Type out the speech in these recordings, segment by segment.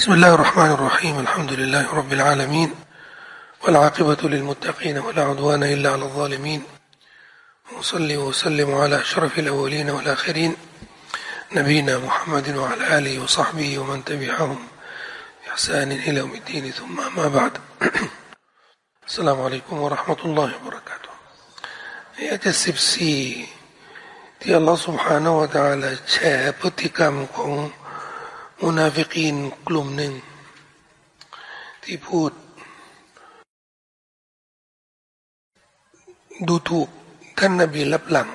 بسم الله الرحمن الرحيم الحمد لله رب العالمين والعاقبة للمتقين ولا عدوان إلا على الظالمين وصلي وسلم على أشرف الأولين والآخرين نبينا محمد وعلى آله وصحبه ومن تبعهم بإحسان إلى يوم الدين ثم ما بعد السلام عليكم ورحمة الله وبركاته อายะที่สิบสี่ที่อัลลอฮฺ سبحانه และ تعالى แชร์พฤติกรรมของ มุนาฟิกีนกลุ่มหนึ่ง ที่พูด ดูถูกท่านนบีรับหลัง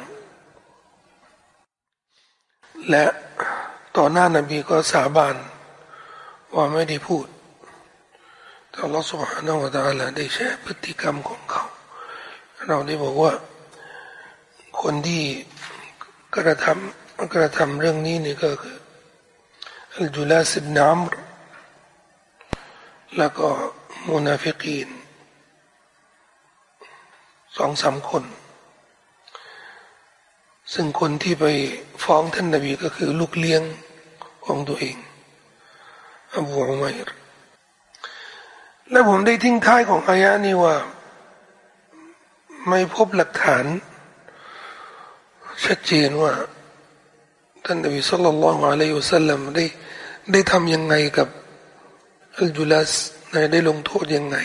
และต่อหน้านบีก็สาบานว่าไม่ได้พูดแต่ลอสุฮานะวะตาลาได้แชร์พฤติกรรมของเขา เราได้บอกว่า คนที่กระทำกระทำเรื่องนี้นี่ก็คือ อัลจุลาสิบนามรแล้วก็มุนาฟิกีนสองสามคน ซึ่งคนที่ไปฟ้องท่านนบีก็คือลูกเลี้ยงของตัวเองอบูอุมัยรและผมได้ทิ้งท้ายของอายะนี้ว่า ไม่พบหลักฐาน ชัดเจนว่า ท่านนบีสุลต่านละฮ์อะลัยฮิวสัลลัมได้ ได้ทำยังไงกับอัลจุลัสได้ลงโทษยังไง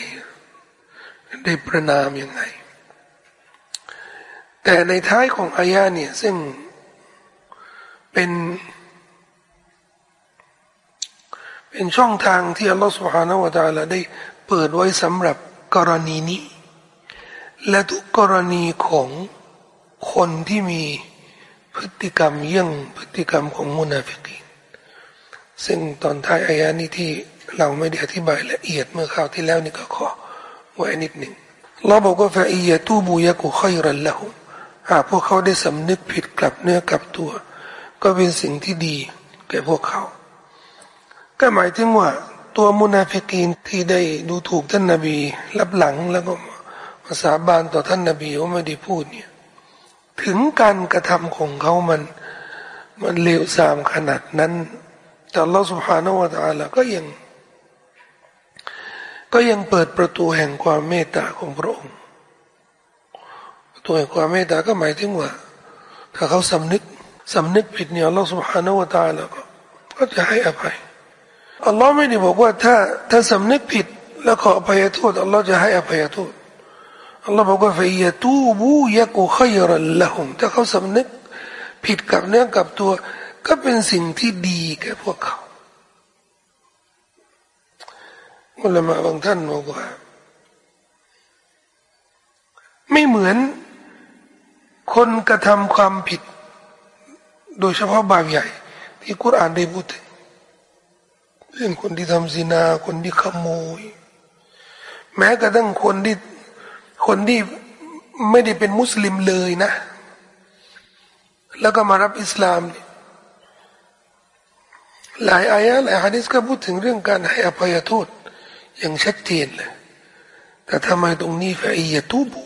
ได้ประนามยังไง แต่ในท้ายของอายาเนี่ยซึ่งเป็น เป็นช่องทางที่อัลลอฮฺสุฮาห์นวะตาลาได้เปิดไว้สำหรับกรณีนี้ และทุกกรณีของคนที่มีพฤติกรรมเยี่ยงพฤติกรรมของมุนาฟิกี ซึ่งตอนท้ายอายานี้ที่เราไม่ได้อธิบายละเอียดเมื่อคราวที่แล้วนี่ก็ขอไว้นิดหนึ่งเราบอกว่าฟาอียตูบูยะกุค่อยรันละหุหากพวกเขาได้สำนึกผิดกลับเนื้อกลับตัว ก็เป็นสิ่งที่ดีแก่พวกเขา ก็หมายถึงว่าตัวมุนาฟิกีนที่ได้ดูถูกท่านนาบีรับหลังแล้วก็มาสาบานต่อท่านนาบีว่าไม่ได้พูดเนี่ยถึงการกระทำของเขามัน มันเลวทรามขนาดนั้น แต่เราสุภาโนวตาละก็ยัง ก็ยังเปิดประตูแห่งความเมตตาของพระองค์ประตูแห่งความเมตตาก็หมายถึงว่า ถ้าเขาสำนึกสำนึกผิดเนี่ยเราสุภาโนวตาละก็ก็จะให้อภัยอัลลอฮ์ไม่ได้บอกว่าถ้าถ้าสำนึกผิด แล้วขออภัยโทษอัลลอฮ์จะให้อภัยโทษอัลลอฮ์บอกว่าฟยตูบูยะกุขยรันละหุมถ้าเขาสำนึกผิดกับเนื้อกับตัว ก็เป็นสิ่งที่ดีแก่พวกเขาอุลามะบางท่านบอกว่า ไม่เหมือนคนกระทำความผิด โดยเฉพาะบาปใหญ่ ที่กุรอานได้พูดถึงเช่นคนที่ทำซินา คนที่ขโมย แม้กระทั่งคนที่คนที่ไม่ได้เป็นมุสลิมเลยนะ แล้วก็มารับอิสลาม หลายอายะหลายฮะดิษก็พูดถึงเรื่องการให้อภัยโทษอย่างชัดเจนเลยแต่ทำไมตรงนี้ฟอียตูบุ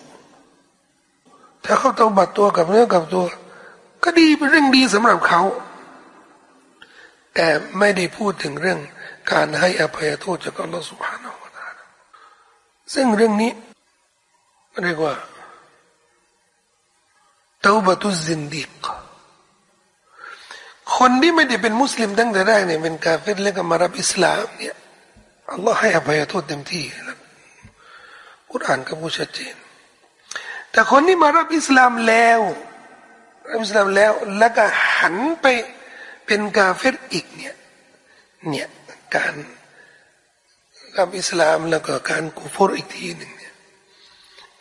ถ้าเขาเตาบัดตัวกับเนื้อกับตัว ก็ดีเป็นเรื่องดีสำหรับเขา แต่ไม่ได้พูดถึงเรื่องการให้อภัยโทษจากอัลลอฮฺสุบฮานาอัลลอฮฺซึ่งเรื่องนี้เรียกว่าเตาบตุซินดิก คนที่ไม่ได้เป็นมุสลิมตั้งแต่แรกเนี่ยเป็นกาเฟรแล้วก็มารับอิสลามเนี่ยอัลลอฮ์ให้อภัยโทษเต็มที่แล้วกุรานก็พูดชัดเจน แต่คนที่มารับอิสลามแล้วรับอิสลามแล้วแล้วก็หันไปเป็นกาเฟรอีกเนี่ยเนี่ยการรับอิสลามแล้วก็การกุฟรอีกทีหนึ่งเนี่ย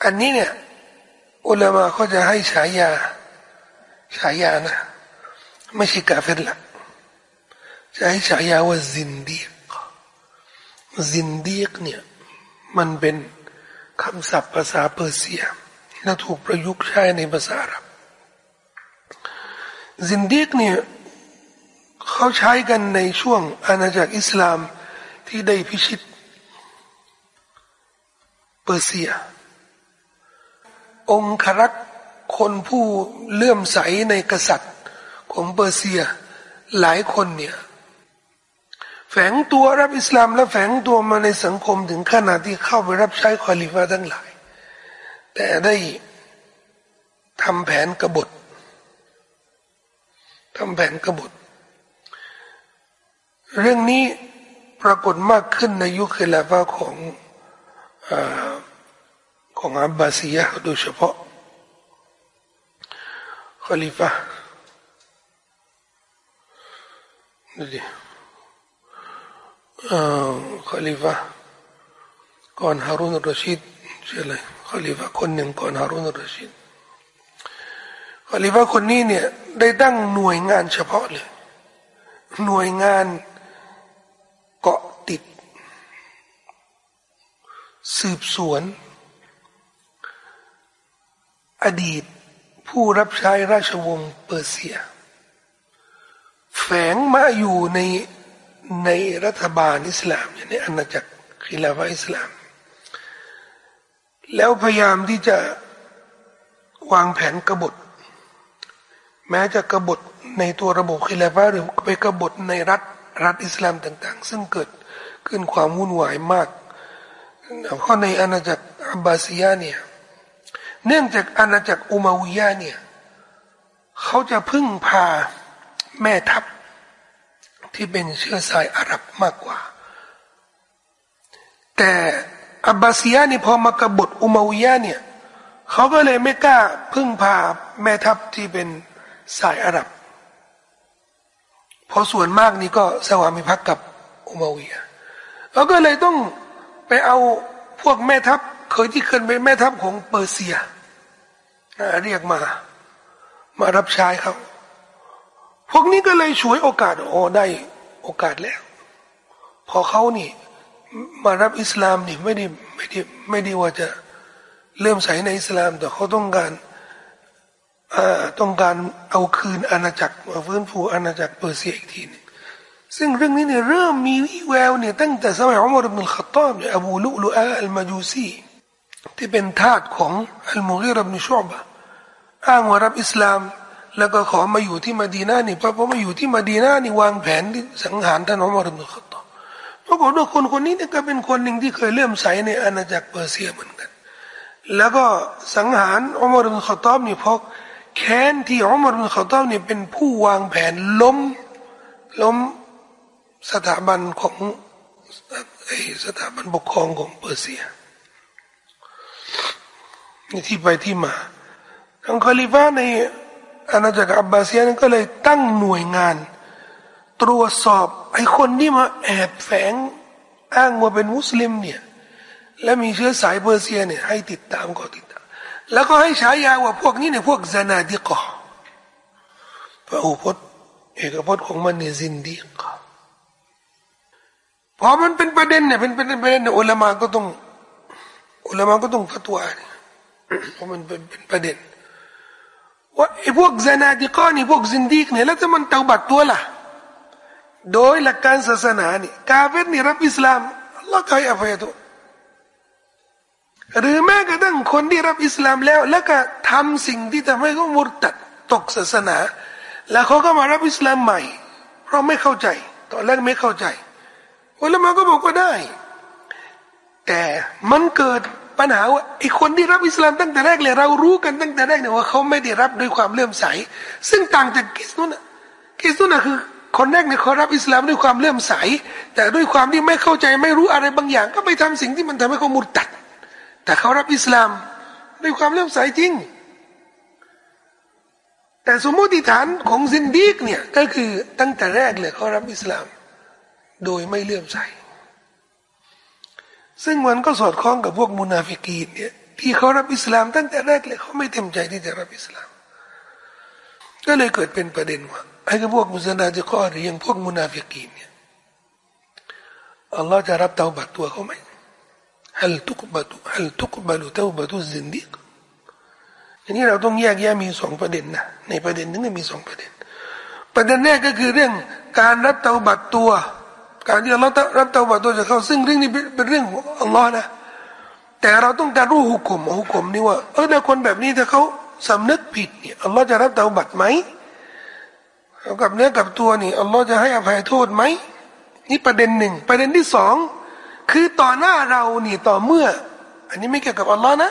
อันนี้เนี่ยอุลามะเขาจะให้ฉายาฉายานะ ไม่ใช่กาเฟรละจะให้ฉายาว่าซินดีกซินดีกเนี่ยมันเป็นคำศัพท์ภาษาเปอร์เซีย และถูกประยุกต์ใช้ในภาษาอาหรับซินดีกเนี่ยเขาใช้กันในช่วงอาณาจักรอิสลามที่ได้พิชิตเปอร์เซีย องครักษ์คนผู้เลื่อมใสในกษัตริย์ ของเปอร์เซีย หลายคนเนี่ยแฝงตัวรับอิสลามและแฝงตัวมาในสังคมถึงขนาดที่เข้าไปรับใช้คอลิฟาทั้งหลาย แต่ได้ทำแผนกบฏทำแผนกบฏ เรื่องนี้ปรากฏมากขึ้นในยุคเิลาฟาของอของอับบาซียะโดยเฉพาะคอลิฟะ ดูดิคอลิฟะก่อนฮารุนรชิดใช่เลยคอลิฟะคนหนึ่งก่อนฮารุนรชิดคอลิฟะคนนี้เนี่ยได้ตั้งหน่วยงานเฉพาะเลย หน่วยงานเกาะติด สืบสวน อดีตผู้รับใช้ราชวงศ์เปอร์เซีย แฝงมาอยู่ในในรัฐบาลอิสลามในอาณาจักรคิลาฟาอิสลาม แล้วพยายามที่จะวางแผนกบฏ แม้จะกบฏในตัวระบบคิลาฟาหรือไปกบฏในรัฐรัฐอิสลามต่างๆ ซึ่งเกิดขึ้นความวุ่นวายมาก เพราะในอาณาจักรอับบาซียาเนี่ยเนื่องจากอาณาจักรอุมาวิยาเนี่ยเขาจะพึ่งพา แม่ทัพที่เป็นเชื้อสายอาหรับมากกว่า แต่อับบาซียนี่พอมากบฏอุมาวิยาเนี่ยเขาก็เลยไม่กล้าพึ่งพาแม่ทัพที่เป็นสายอาหรับเพราะส่วนมากนี่ก็สวามิภักดิ์กับอุมาวิยาเขาก็เลยต้องไปเอาพวกแม่ทัพเคยที่เคยเป็นแม่ทัพของเปอร์เซียเรียกมา มารับใช้เขา พวกนี้ก็เลยช่วยโอกาสโอ้ได้โอกาสแล้ว พอเขานี่ มารับอิสลามนี่ไม่ได้ไม่ได้ไม่ได้ว่าจะเริ่มใส่ในอิสลาม แต่เขาต้องการต้องการเอาคืนอาณาจักรมาฟื้นฟูอาณาจักรเปอร์เซียอีกทีนึงซึ่งเรื่องนี้เนี่ยเริ่มมีวิแววเนี่ยตั้งแต่สมัยอุมารบินขตอบเนี่ยอบูลุลุอาอัลมาจูซีที่เป็นทาสของอัลมุกีรบินชุบะอ้างว่ารับอิสลาม แล้วก็ขอมาอยู่ที่มาดีนานี่พอมาอยู่ที่มาดีนานี่วางแผนที่สังหารท่านอุมารบินขัตตอบปรากฏว่าคนคนนี้เนี่ยก็เป็นคนหนึ่งที่เคยเลื่อมใสในอาณาจักรเปอร์เซียเหมือนกัน แล้วก็สังหารอุมารบินขัตตอบนี่เพราะแค้นที่อุมารบินขัตตอบนี่เป็นผู้วางแผนล้มล้มสถาบันของสถาบันปกครองของเปอร์เซียนี่ที่ไปที่มาทางคาลิฟาใน อาณาจักรอับบาซีนั้นก็เลยตั้งหน่วยงาน ตรวจสอบไอ้คนที่มาแอบแฝงอ้างว่าเป็นมุสลิมเนี่ยและมีเชื้อสายเปอร์เซียเนี่ยให้ติดตามก็ติดตาม แล้วก็ให้ฉายาว่าพวกนี้เนี่ยพวกซานาดิกอพระอุปตเอกพจน์ของมันเนี่ยซินดีกอพอมันเป็นประเด็นเนี่ยเป็นประเด็นประเด็นเนี่ยอุลามาก็ต้องอุลามาก็ต้องฟัตวาเนี่ยเพราะมันเป็นประเด็น ว่าไอ้พวกซานาดิกอนี่พวกซินดีกเนี่ยแล้วจะมันเตาบัตตัวล่ะ โดยหลักการศาสนานี่กาเฟตนี่รับอิสลามอัลลอฮ์ให้อภัยตัวหรือแม้กระทั่งคนที่รับอิสลามแล้ว แล้วก็ทำสิ่งที่ทำให้เขามุตัดตกศาสนา แล้วเขาก็มารับอิสลามใหม่ เพราะไม่เข้าใจ ตอนแรกไม่เข้าใจอุลามะก็บอกว่าได้ แต่มันเกิด ปัญหาว่าไอ้คนที่รับอิสลามตั้งแต่แรกเลยเรารู้กันตั้งแต่แรกเนี่ยว่าเขาไม่ได้รับด้วยความเลื่อมใส ซึ่งต่างจากกิสนุนกิสนุนคือคนแรกเนี่ยเขารับอิสลามด้วยความเลื่อมใส แต่ด้วยความที่ไม่เข้าใจไม่รู้อะไรบางอย่าง ก็ไปทำสิ่งที่มันทำให้เขามุดตัด แต่เขารับอิสลามด้วยความเลื่อมใสจริง แต่สมมติฐานของซินดีกเนี่ยก็คือตั้งแต่แรกเลยเขารับอิสลาม โดยไม่เลื่อมใส ซึ่งมันก็สอดคล้องกับพวกมุนาฟิกีนเนี่ยที่เขารับอิสลามตั้งแต่แรกเลยเขาไม่เต็มใจที่จะรับอิสลาม ก็เลยเกิดเป็นประเด็นว่าไอ้พวกมุสลิมจะข้อหรือยังพวกมุนาฟิกีนเนี่ยอัลลอฮ์จะรับเตาบัตตัวเขาไหมهل تقبل هل تقبل توبة الزنديق อันนี้เราต้องแยกแยะมีสองประเด็นนะในประเด็นนึงมีสองประเด็น ประเด็นแรกก็คือเรื่องการรับเตาบัตตัว การที่เรารับเตาบัตตัวจากเขาซึ่งเรื่องนี้เป็นเรื่องของอัลลอฮ์นะ แต่เราต้องการรู้หุกมหุกมนี่ว่าเออถ้าคนแบบนี้ถ้าเขาสำนึกผิดเนี่ยอัลลอฮ์จะรับเตาบัตไหมกับเนื้อกับตัวนี่อัลลอฮ์จะให้อภัยโทษไหมนี่ประเด็นหนึ่งประเด็นที่สองคือต่อหน้าเราเนี่ยต่อเมื่อ อันนี้ไม่เกี่ยวกับอัลลอฮ์นะ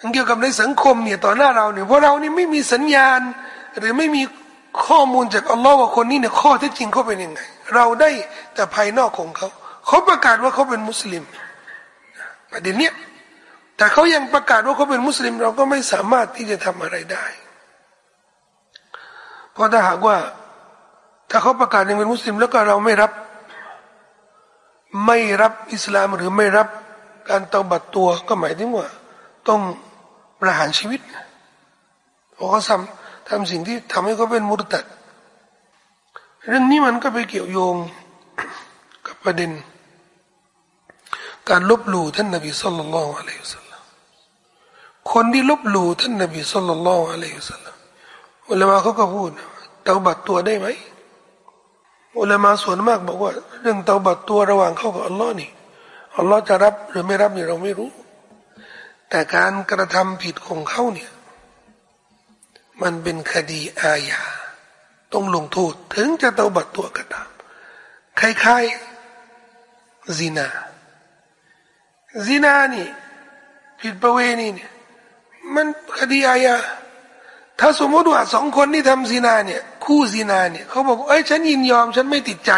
มันเกี่ยวกับในสังคมเนี่ยต่อหน้าเราเนี่ยเพราะเรานี่ไม่มีสัญญาณ หรือไม่มีข้อมูลจากอัลลอฮ์ว่าคนนี้เนี่ยข้อเท็จจริงเขาเป็นยังไง เราได้แต่ภายนอกของเขาเขาประกาศว่าเขาเป็นมุสลิมประเด็นเนี้ยแต่เขายังประกาศว่าเขาเป็นมุสลิม เราก็ไม่สามารถที่จะทำอะไรได้ เพราะถ้าหากว่า ถ้าเขาประกาศยังเป็นมุสลิม แล้วก็เราไม่รับ ไม่รับอิสลามหรือไม่รับการตบัดตัวก็หมายถึงว่า ต้องประหารชีวิตเพราะเขาทำทำสิ่งที่ทำให้เขาเป็นมุตตัด เรื่องนี้มันก็ไปเกี่ยวโยงกับประเด็น การลบหลู่ท่านนบีสุลต่านละอะลัยฮิสลามคนที่ลบหลู่ท่านนบีสุลต่านละอะลัยฮิสลามอุลามะเขาก็พูดเตาบัดตัวได้ไหมอุลามะส่วนมากบอกว่า เรื่องเตาบัดตัวระหว่างเขากับอัลลอฮ์นี่อัลลอฮ์จะรับหรือไม่รับนี่เราไม่รู้ แต่การกระทำผิดของเขาเนี่ย มันเป็นคดีอาญา ต้องลงโทษ ถึงจะเตาบัดตัวก็ตามคล้ายๆซินาซินานี่ผิดประเวณีเนี่ยมันคดีอาญาถ้าสมมติว่าสองคนที่ทำซินาเนี่ย คู่ซินาเนี่ยเขาบอกเอ้ยฉันยินยอม ฉันไม่ติดใจ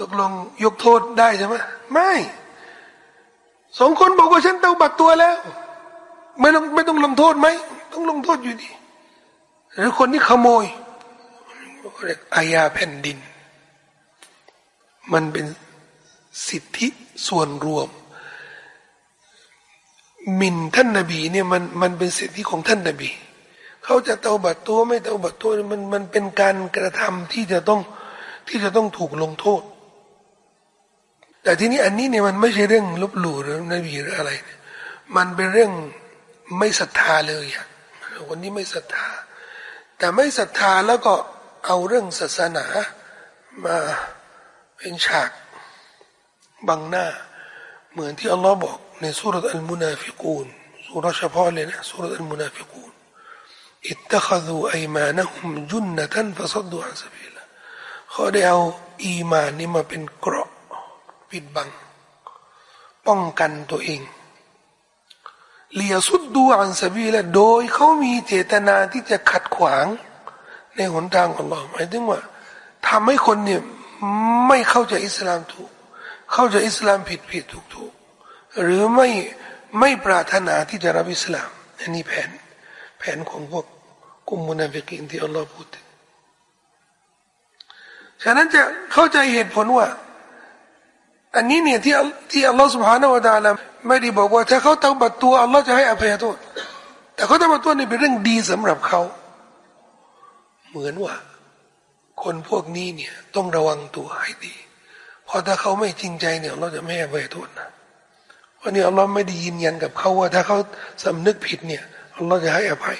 ตกลงยกโทษได้ใช่ไหมไม่สองคนบอกว่าฉันเตาบัดตัวแล้ว ไม่ต้องไม่ต้องลงโทษไหมต้องลงโทษอยู่ดีหรือคนที่ขโมย เรียกอาญาแผ่นดิน มันเป็นสิทธิส่วนรวม มินท่านนบีเนี่ยมันมันเป็นสิทธิของท่านนบี เขาจะเตาบัดตัวไม่เตาบัดตัวมันมันเป็นการกระทำที่จะต้องที่จะต้องถูกลงโทษ แต่ทีนี้อันนี้เนี่ยมันไม่ใช่เรื่องลบหลู่หรือนบีหรืออะไร มันเป็นเรื่องไม่ศรัทธาเลยอะคนนี้ไม่ศรัทธา แต่ไม่ศรัทธาแล้วก็ เอาเรื่องศาสนามาเป็นฉากบังหน้า เหมือนที่อัลลอฮ์บอกในซูเราะฮฺอัลมุนาฟิกูนซูเราะฮฺเฉพาะเลยนะซูเราะฮฺอัลมุนาฟิกูนอิตตะขดูไอมานะฮุมจุนนะทันฟะซัดดูอันสบิละเขาได้เอาอีมานนี่มาเป็นเกราะปิดบัง ป้องกันตัวเองเลียสุดดูอันสบีละโดยเขามีเจตนาที่จะขัดขวาง ในหนทางของเราหมายถึงว่า ทำให้คนเนี่ยไม่เข้าใจอิสลามถูก เข้าใจอิสลามผิดผิดถูกถูกหรือไม่ไม่ปรารถนาที่จะรับอิสลามอันนี้แผนแผนของพวกกลุ่มมุนาฟิกินที่อัลลอฮฺพูดถึงฉะนั้นจะเข้าใจเหตุผลว่า อันนี้เนี่ยที่ที่อัลลอฮฺสุบฮานาวะตาลาไม่ได้บอกว่า ถ้าเขาตบัตรตัวอัลลอฮฺจะให้อภัยโทษ แต่เขาตบัตรตัวนี่เป็นเรื่องดีสำหรับเขา เหมือนว่า คนพวกนี้เนี่ยต้องระวังตัวให้ดีเพราะถ้าเขาไม่จริงใจเนี่ยเราจะไม่ให้ไปโทษนะวันนี้เราไม่ได้ยืนยันกับเขาว่า ถ้าเขาสำนึกผิดเนี่ยเราจะให้อภัย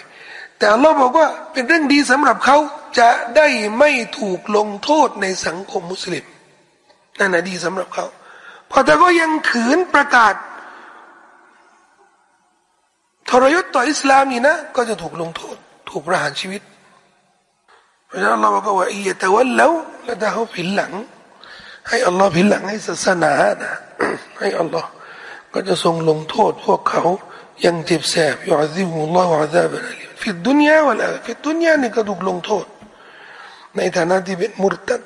แต่เราบอกว่าเป็นเรื่องดีสำหรับเขาจะได้ไม่ถูกลงโทษในสังคมมุสลิมนั่นนะดีสำหรับเขาพอแต่ก็ยังขืนประกาศทรยศต่ออิสลามนี่นะ ก็จะถูกลงโทษ ถูกประหารชีวิต เพราะฉะนั้นเราบอกว่าอีแต่ว่าแล้วแล้วถ้าเขาผินหลัง ให้อัลลอฮ์ผินหลังให้ศาสนานะให้อัลลอฮ์ก็จะทรงลงโทษพวกเขาอย่างเจ็บแสบ يعذبهم الله عذابا أليما في الدنيا والآخرة في الدنيا นี่ก็ถูกลงโทษ ในฐานะที่เป็นมุรตัด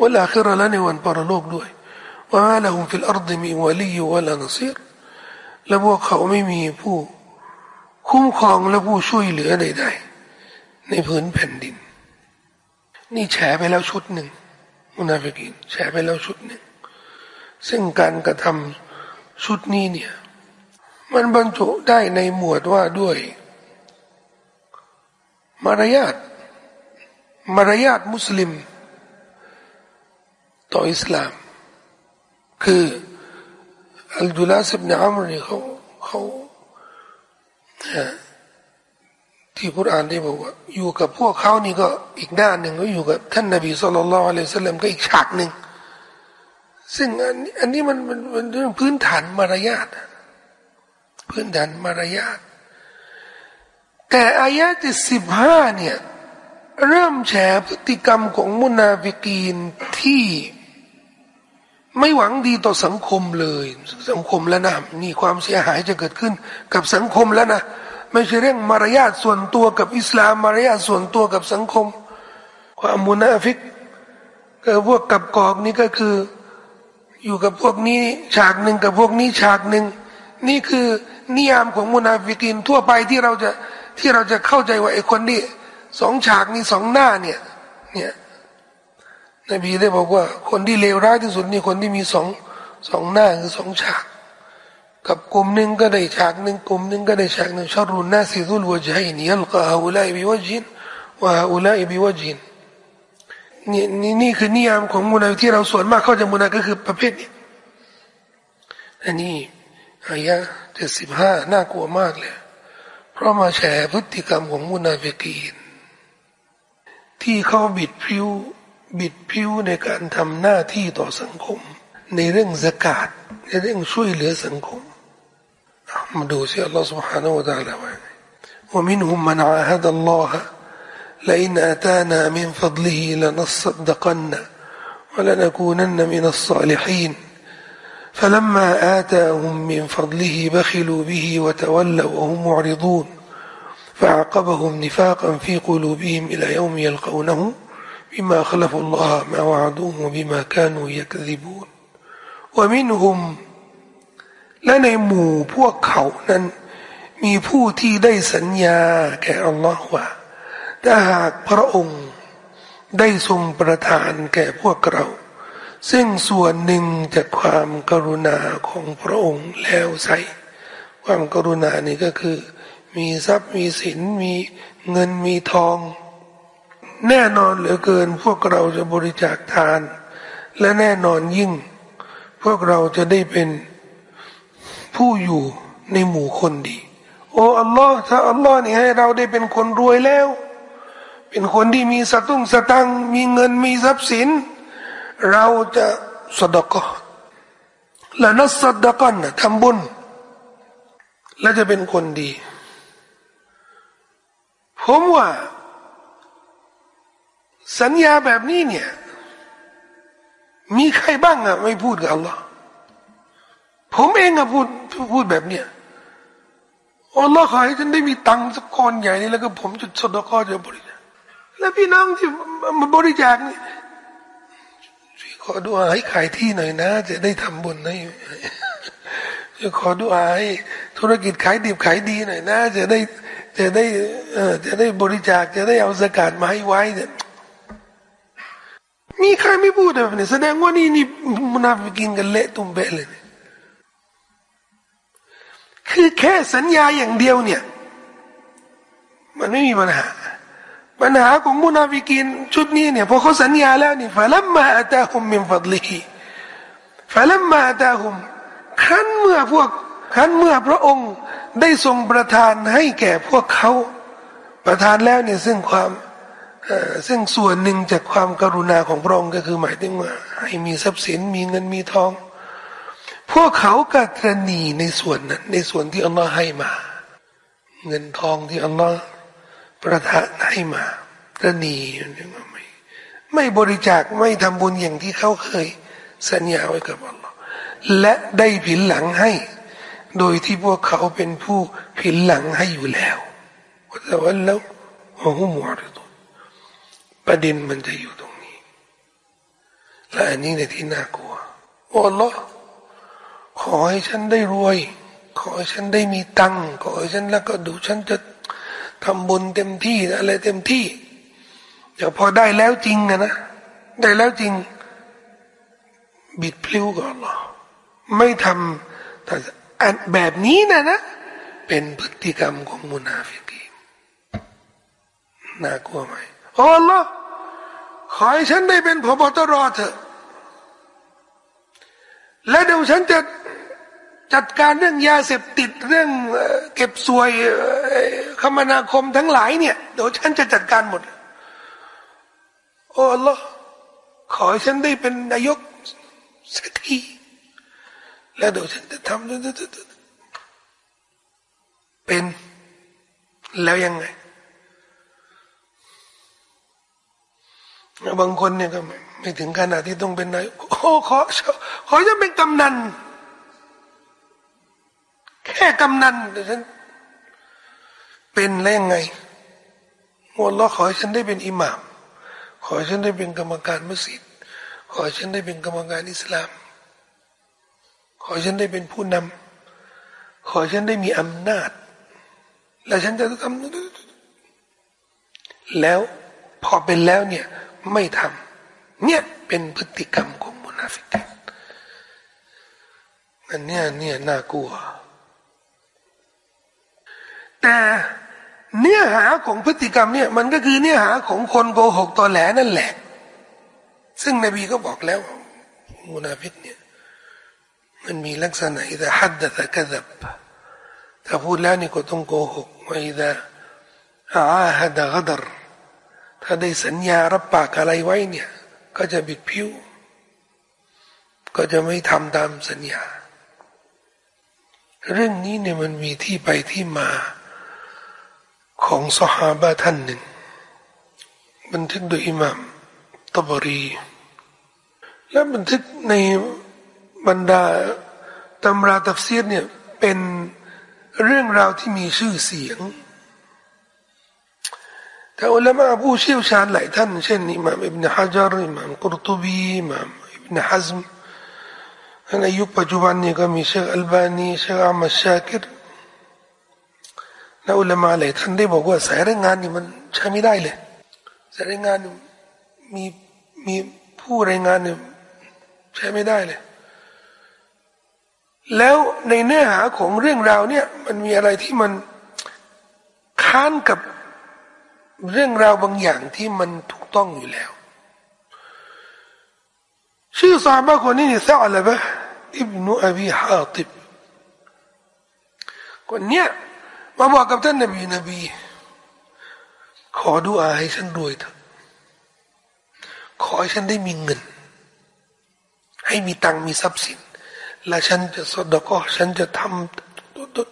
والآخرة ละในวันปรโลกด้วย وما لهم في الأرض من ولي ولا نصير และพวกเขาไม่มีผู้ คุ้มครองและผู้ช่วยเหลือใดๆ ในพื้นแผ่นดิน นี่แฉไปแล้วชุดหนึ่งมุนาฟิกินแฉไปแล้วชุดหนึ่ง ซึ่งการกระทำชุดนี้เนี่ย มันบรรจุได้ในหมวดว่าด้วย มารยาทมารยาทมุสลิม ต่ออิสลาม คืออัลดุลาสิบเนอัมรีเขาเขา ที่คุรานได้บอกว่า อยู่กับพวกเขานี่ก็อีกด้านหนึ่งก็อยู่กับท่านนบีสุลต่านละอัลสัลลัมก็อีกฉากหนึ่งซึ่งอันนี้อันนี้มันมันเรื่องพื้นฐานมารยาทพื้นฐานมารยาทแต่อายะที่สิบห้าเนี่ยเริ่มแฉพฤติกรรมของมุนาฟิกีนที่ไม่หวังดีต่อสังคมเลย สังคมแล้วนะนี่ความเสียหายจะเกิดขึ้นกับสังคมแล้วนะ ไม่ใช่เรื่องมารยาทส่วนตัวกับอิสลามมารยาทส่วนตัวกับสังคม ความมุนาฟิกก็พวกกับกอกนี่ก็คือ อยู่กับพวกนี้ฉากหนึ่งกับพวกนี้ฉากหนึ่งนี่คือนิยามของมุนาฟิกินทั่วไปที่เราจะที่เราจะเข้าใจว่าไอ้คนนี้สองฉากนี้สองหน้าเนี่ยเนี่ยนบีได้บอกว่า คนที่เลวร้ายที่สุดนี่คนที่มีสองสองหน้าคือสองฉาก กับกลุ่มหนึ่งก็ได้ฉากหนึ่งกลุ่มหนึ่งก็ได้ฉากหนึ่งชรุนนาสิดุลวจฮินยัลกะฮาอุลัยบิวจินวะฮาอุลัยบิวจินนี่นี่นี่คือนิยามของมุนาที่เราส่วนมากเข้าใจมุนาก็คือประเภทนี้อันนี้อายะเจ็ดสิบห้าน่ากลัวมากเลย เพราะมาแฉพฤติกรรมของมุนาฟิกีน ที่เขาบิดพิวบิดพิวในการทำหน้าที่ต่อสังคม ในเรื่องสกาดในเรื่องช่วยเหลือสังคม حمده سي الله سبحانه وتعالى. ومنهم من عاهد الله لئن آتانا من فضله لنصدقن ولنكونن من الصالحين. فلما آتاهم من فضله بخلوا به وتولوا وهم معرضون. فعقبهم نفاقا في قلوبهم إلى يوم يلقونه بما خلفوا الله ما وعدوه وبما كانوا يكذبون. ومنهم และในหมู่พวกเขานั้น มีผู้ที่ได้สัญญาแก่อัลลอฮ์ว่าถ้าหากพระองค์ได้ทรงประทานแก่พวกเรา ซึ่งส่วนหนึ่งจากความกรุณาของพระองค์แล้วใส่ความกรุณานี่ก็คือ มีทรัพย์มีสินมีเงินมีทอง แน่นอนเหลือเกินพวกเราจะบริจาคทาน และแน่นอนยิ่ง พวกเราจะได้เป็น ผู้อยู่ในหมู่คนดี โอ้อัลลอฮ์ถ้าอัลลอฮ์นี่ให้เราได้เป็นคนรวยแล้ว เป็นคนที่มีสตุ้งสตังมีเงินมีทรัพย์สิน เราจะสดกและนัสดกันทำบุญ และจะเป็นคนดี ผมว่า สัญญาแบบนี้เนี่ย มีใครบ้างอะไม่พูดกับอัลลอฮ์ ผมเองอะพูดพูดแบบเนี้ยอัลลอฮ์ขอให้ฉันได้มีตังค์สักก้อนใหญ่นี่แล้วก็ผมจะสดก็จะบริจาคแล้วพี่น้องที่มาบริจาคนี่ขอดูอาให้ขายที่หน่อยนะ จะได้ทำบุญนะจะขอดูอาให้ธุรกิจขายดิบขายดีหน่อยนะ จะได้จะได้เออจะได้บริจาคจะได้เอาสกาดมาให้ไว้เนี่ยมีใครไม่พูดแบบนี้แสดงว่านี่นี่มุนาฟิกินกันเละตุ้มเบะเลย คือแค่สัญญาอย่างเดียวเนี่ย มันไม่มีปัญหา ปัญหาของมุนาฟิกินชุดนี้เนี่ยพอเขาสัญญาแล้วนี่ฟะลัมมาอัตาฮุมมินฟัดลิฮิฟะลัมมาอัตาฮุมครั้นเมื่อพวกครั้นเมื่อพระองค์ได้ทรงประทานให้แก่พวกเขาประทานแล้วเนี่ยซึ่งความซึ่งส่วนหนึ่งจากความกรุณาของพระองค์ก็คือหมายถึงว่าให้มีทรัพย์สินมีเงินมีทอง พวกเขาก็ตรณีในส่วนนั้นในส่วนที่อัลลอฮ์ให้มา เงินทองที่อัลลอฮ์ประทานให้มาตรณีไม่ไม่บริจาคไม่ทำบุญอย่างที่เขาเคย สัญญาไว้กับอัลลอฮ์และได้ผินหลังให้ โดยที่พวกเขาเป็นผู้ผินหลังให้อยู่แล้วแต่ว่าแล้วหุมวาริตประเด็นมันจะอยู่ตรงนี้ และอันนี้ในที่น่ากลัวอ้ลลอฮ์ ขอให้ฉันได้รวย ขอให้ฉันได้มีตังค์ขอให้ฉันแล้วก็ดูฉันจะทำบุญเต็มที่อะไรเต็มที่เดี๋ยวพอได้แล้วจริงนะนะได้แล้วจริง บิดพลิ้วก่อนหรอไม่ทำแต่แบบนี้นะนะ เป็นพฤติกรรมของมุนาฟิกีน่ากลัวไหมโอ้ลอขอให้ฉันได้เป็นพบตรเถอะ และเดี๋ยวฉันจะจัดการเรื่องยาเสพติดเรื่องเก็บสวยคมนาคมทั้งหลายเนี่ยเดี๋ยวฉันจะจัดการหมด โอ้ลอขอให้ฉันได้เป็นนายกสักทีแล้วเดี๋ยวฉันจะทำเป็นแล้วยังไง บางคนเนี่ยก็ไม่ถึงขนาดที่ต้องเป็นนายโอ้ขอขอจะเป็นกำนัน แค่กำนันแต่ฉันเป็นแล้วงไงอัลลอขอให้ฉันได้เป็นอิหมาม ขอให้ฉันได้เป็นกรรมการมัสยิดขอให้ฉันได้เป็นกรรมการอิสลาม ขอให้ฉันได้เป็นผู้นำขอให้ฉันได้มีอำนาจ และฉันจะทำแล้วพอเป็นแล้วเนี่ย ไม่ทำเนี่ยเป็นพฤติกรรมของมุนาฟิกอันเนี้ยเนี่ยน่ากลัว แต่เนื้อหาของพฤติกรรมเนี่ยมันก็คือเนื้อหาของคนโกหกตอแหลนั่นแหละ ซึ่งนบีก็บอกแล้วมุนาฟิกเนี่ยมันมีลักษณะอิดะฮัดดะตะกะดับถ้าพูดแล้วนี่ก็ต้องโกหกว่าอิดะอาฮัดะกดร ถ้าได้สัญญารับปากอะไรไว้เนี่ย ก็จะบิดผิว ก็จะไม่ทำตามสัญญา เรื่องนี้เนี่ยมันมีที่ไปที่มาของสหาบะท่านหนึ่งบันทึกโดยอิหม่ามตบรี และบันทึกในบรรดาตำราตัฟซีรเนี่ยเป็นเรื่องราวที่มีชื่อเสียง แต่อุลามะผู้เชี่ยวชาญหลายท่านเช่นอิหม่ามอิบนาฮะจารอิหม่ามกุรตุบีอิหม่ามอิบนาฮัซมในยุคปัจจุบันนี้ก็มีเชคอัลบานีเชคอามัชชาคิรแล้วอุลามาเลยท่านได้บอกว่าสายรายงานนี่มันใช้ไม่ได้เลยสายรายงานมีมีผู้รายงานเนี่ยใช้ไม่ได้เลย แล้วในเนื้อหาของเรื่องราวเนี่ย มันมีอะไรที่มันค้านกับ เรื่องราวบางอย่างที่มันถูกต้องอยู่แล้ว ชื่อซาบะคนนี้นี่ซาลบะอิบนุอบีฮาติบคนเนี้ยมาบอกกับท่านนบีนบี ขอดูอาให้ฉันรวยเถอะขอให้ฉันได้มีเงิน ให้มีตังมีทรัพย์สิน และฉันจะสดก็ฉันจะทำตุด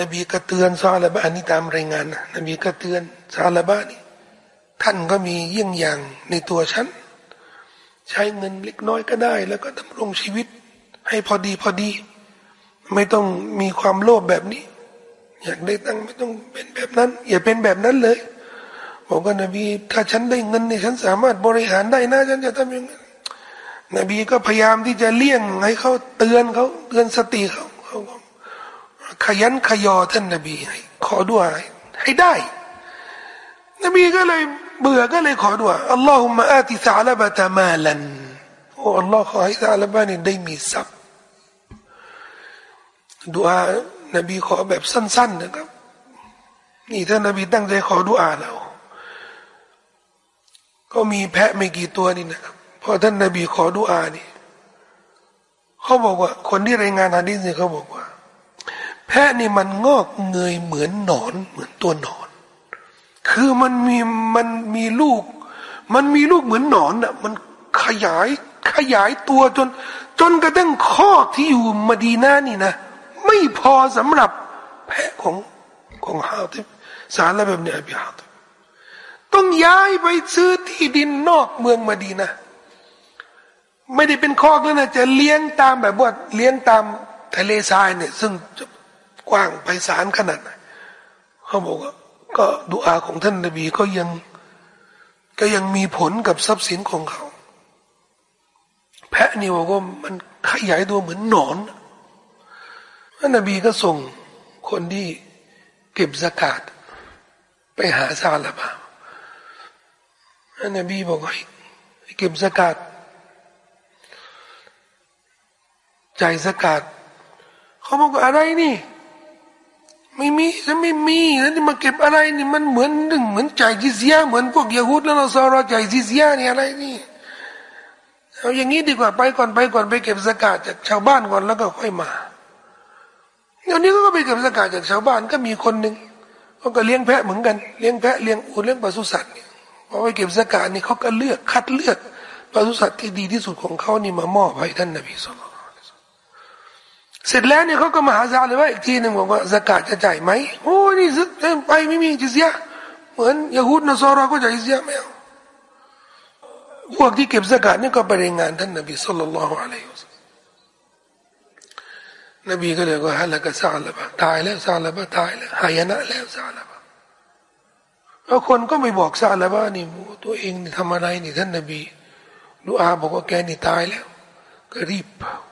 นบีก็เตือนซาลาบะนี่ตามรายงานนะนบีก็เตือนซาลาบะนี่ท่านก็มีเยี่ยงอย่างในตัวฉัน ใช้เงินเล็กน้อยก็ได้ แล้วก็ดำรงชีวิต ให้พอดีพอดี ไม่ต้องมีความโลภแบบนี้ อยากได้ตังไม่ต้องเป็นแบบนั้น อย่าเป็นแบบนั้นเลย บอกว่านบี ถ้าฉันได้เงินเนี่ยฉันสามารถบริหารได้นะฉันจะทำอย่างนั้นนบีก็พยายามที่จะเลี่ยงให้เขาเตือนเขาเตือนสติเขาเขา ขยันขยอท่านนบีให้ขอด้วยให้ได้ นบีก็เลยเบื่อก็เลยขอด้วยอัลลอฮุมะอาติสาลบะตามาลันโอ้อัลลอฮ์ขอให้สาลบะนี่ได้มีทรัพย์ดูอานบีขอแบบสั้น ๆ นะครับ นี่ท่านนบีตั้งใจขอดูอาแล้วก็มีแพะไม่กี่ตัวนี่นะครับพอท่านนบีขอดูอานี่เขาบอกว่า คนที่รายงานฮะดีษเนี่ยเขาบอกว่า แพะนี่มันงอกเงยเหมือนหนอนเหมือนตัวหนอน คือมันมีมันมีลูก มันมีลูกเหมือนหนอนอะมันขยายขยายตัวจน จนกระทั่งคอกที่อยู่มาดีนานี่นะ ไม่พอสำหรับแพะของของฮาติบสารละแบบนี้อบิฮาติบต้องย้ายไปซื้อที่ดินนอกเมืองมาดีนะไม่ได้เป็นคอกแล้วนะจะเลี้ยงตามแบบว่าเลี้ยงตามทะเลทรายเนี่ย ซึ่ง กว้างไปสารขนาดไหนเขาบอกว่าก็ดูอาของท่านนบีก็ยังก็ยังมีผลกับทรัพย์สินของเขา แพะนี่บอกว่ามันขยายตัวเหมือนหนอนพระนนบีก็ส่งคนที่เก็บสกาดไปหาซาลาบาพระนนบีบอกให้เก็บสกาดจ่ายสกาดเขาบอกอะไรนี่ ไม่มีฉันไม่มีแล้วจะมาเก็บอะไรนี่มันเหมือนหนึ่งเหมือนจ่ายจิเซียเหมือนพวกยาฮูดแล้วเราซาราจ่ายจิเซียนี่อะไรนี่เอาอย่างนี้ดีกว่าไปก่อนไปก่อนไปเก็บสกาดจากชาวบ้านก่อนแล้วก็ค่อยมาเดี๋ยวนี้ก็ไปเก็บสกาดจากชาวบ้านก็มีคนหนึ่งเขาก็เลี้ยงแพะเหมือนกันเลี้ยงแพะเลี้ยงอูเลี้ยงปศุสัตว์เนี่ยพอไปเก็บสกาดนี่เขาก็เลือกคัดเลือกปศุสัตว์ที่ดีที่สุดของเขานี่มามอบให้ท่านนบีสุลต่าน เสร็จแล้วเนี่ยเขาก็มาหาซาเลยว่าอีกทีหนึ่งบอกว่าสกาดจะจ่ายไหมโอ้นี่ไปไม่มีจิเซียเหมือนยาฮูดนสซอราก็จ่ายจิเซียไม่เอาพวกที่เก็บสกาดนี่ก็ไปรายงานท่านนบีสุลต่านละฮ์อะลัยฮิสนบีก็เลยก็ฮัลละก็ซาลบะตายแล้วซาลบะตายแล้วหายนะแล้วซาลบะแล้วคนก็ไม่บอกซาลบะนี่ตัวเองนี่ทำอะไรนี่ท่านนบีดูอาบอกว่าแกนี่ตายแล้ว ก็รีบ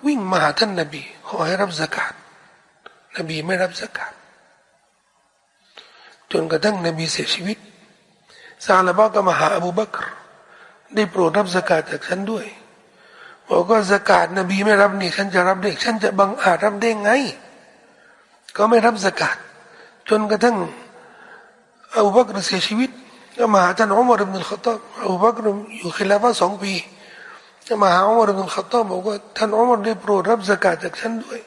วิ่งมาหาท่านนบี ขอให้รับสกาดนบีไม่รับสกาดจนกระทั่งนบีเสียชีวิตซาลาบะก็มาหาอบูบักรได้โปรดรับสกาดจากฉันด้วยบอกว่าสกาดนบีไม่รับนี่ฉันจะรับได้ฉันจะบังอาจรับได้ไง ก็ไม่รับสกาดจนกระทั่งอบูบักรเสียชีวิตก็มาหาท่านอุมารอิบนุลขตอบอบูบักรอยู่ khi ลาฟะสองปี ก็มาหาอุมารอินุลขตอบบอกว่าท่านอุมารได้โปรดรับสกาดจากฉันด้วย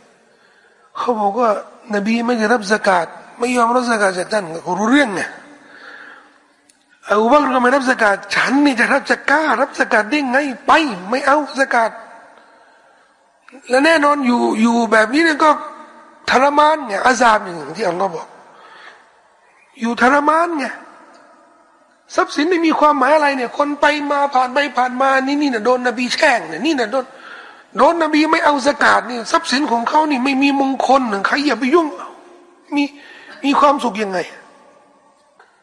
เขาบอกว่านบีไม่ได้รับสกาดไม่ยอมรับสกาดจากท่านเขารู้เรื่องไงอบูบักรก็ไม่รับสกาดฉันนี่จะรับสกาดรับสกาดได้ไงไป ไม่เอาสกาดและแน่นอนอยู่อยู่แบบนี้เนี่ยก็ทรมานไงอาซาบอย่างที่อัลลอฮ์บอก อยู่ทรมานไง ทรัพย์สินไม่มีความหมายอะไรเนี่ย คนไปมาผ่านไปผ่านมานี่นี่นะโดนนบีแช่งเนี่ยนี่นะโดนโดนนบีไม่เอาสกาดเนี่ยทรัพย์สินของเขานี่ไม่มีมงคลหนึ่งใครอย่าไปยุ่งมีมีความสุขยังไง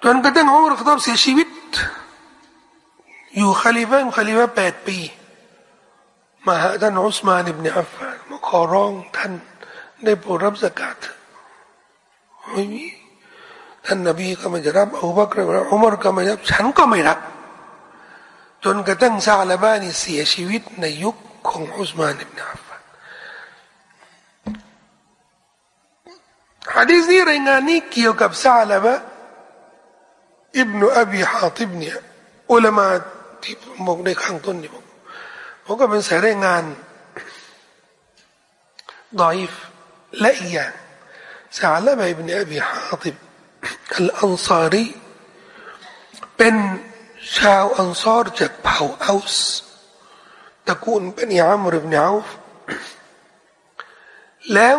จนกระทั่งอุมรขตอบเสียชีวิต อยู่คาลิฟะคาลิฟะแปดปีมาหาท่านอุสมานอิบเนอัฟฟานมาขอร้องท่านได้โปรดรับสกาดไม่มี ท่านนบีก็ไม่จะรับอุบักรอุมรก็ไม่รับ ฉันก็ไม่รับ จนกระทั่งซาลาบานี่เสียชีวิตในยุคของอุสมานอิบนอัฟฟานฮะดีษนี้รายงานนี้เกี่ยวกับซาลาบะอิบนุอบีฮาติบเนี่ยอุลามาที่ผมบอกในข้างต้นนี่ผมผมก็เป็นสายรายงานดอยฟและอีกอย่างซาลาบะอิบนุอบีฮาติบ อัลอันซารีเป็นชาวอันซอรจากเผ่าอัสตระกูลเป็นยามรุบเนาแล้ว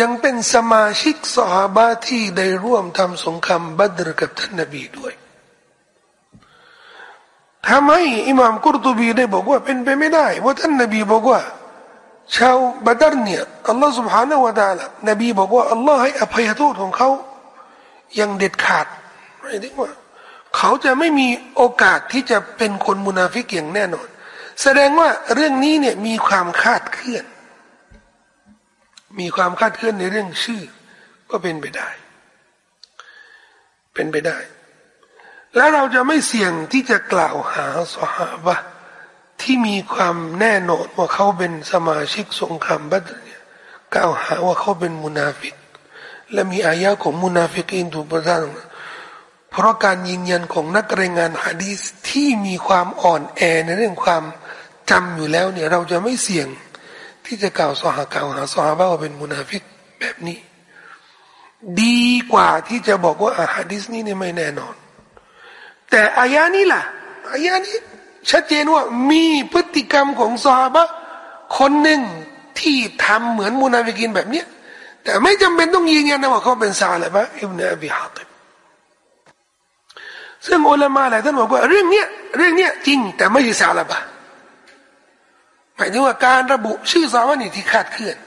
ยังเป็นสมาชิกสหบาที่ได้ร่วมทำสงครามบัตรกับท่านนบีด้วยทำให้อิหม่ามกุรตุบีได้บอกว่าเป็นไปไม่ได้ว่าท่านนบีบอกว่าชาวบัตรเนี่ยอัลลอฮฺ سبحانه และ تعالى นบีบอกว่าอัลลอฮ์ให้อภัยโทษของเขา อยังเด็ดขาดหมายถึงว่า เขาจะไม่มีโอกาสที่จะเป็นคนมุนาฟิกอย่างแน่นอน แสดงว่าเรื่องนี้เนี่ยมีความคาดเคลื่อน มีความคาดเคลื่อนในเรื่องชื่อ ก็เป็นไปได้ เป็นไปได้ แล้วเราจะไม่เสี่ยงที่จะกล่าวหาซอฮาบะฮฺที่มีความแน่นอนว่าเขาเป็นสมาชิกสงครามบะดัรเนี่ยกล่าวหาว่าเขาเป็นมุนาฟิก และมีอายะของมุนาฟิกินถูกประทานเพราะการยืนยันของนักรายงานฮะดีสที่มีความอ่อนแอในเรื่องความจำอยู่แล้วเนี่ยเราจะไม่เสี่ยงที่จะกล่าวหากล่าวหาซอฮาบะฮฺว่าเป็นมุนาฟิกแบบนี้ ดีกว่าที่จะบอกว่าอาฮัดิสนี้เนี่ยไม่แน่นอน แต่อายานี้ล่ะอายานี้ชัดเจนว่ามีพฤติกรรมของสหาคนหนึ่งที่ทำเหมือนมุนาฟิกินแบบเนี้ย แต่ไม่จำเป็นต้องยืนยันนะว่าเขาเป็นซาลบะอิบนาบีฮาติบซึ่งอุลามาหลายท่านบอกว่าเรื่องเนี้ยเรื่องเนี้ยจริง แต่ไม่ใช่ซาลบะหมายถึงว่าการระบุชื่อสาวนี่ที่คาดเคลื่อน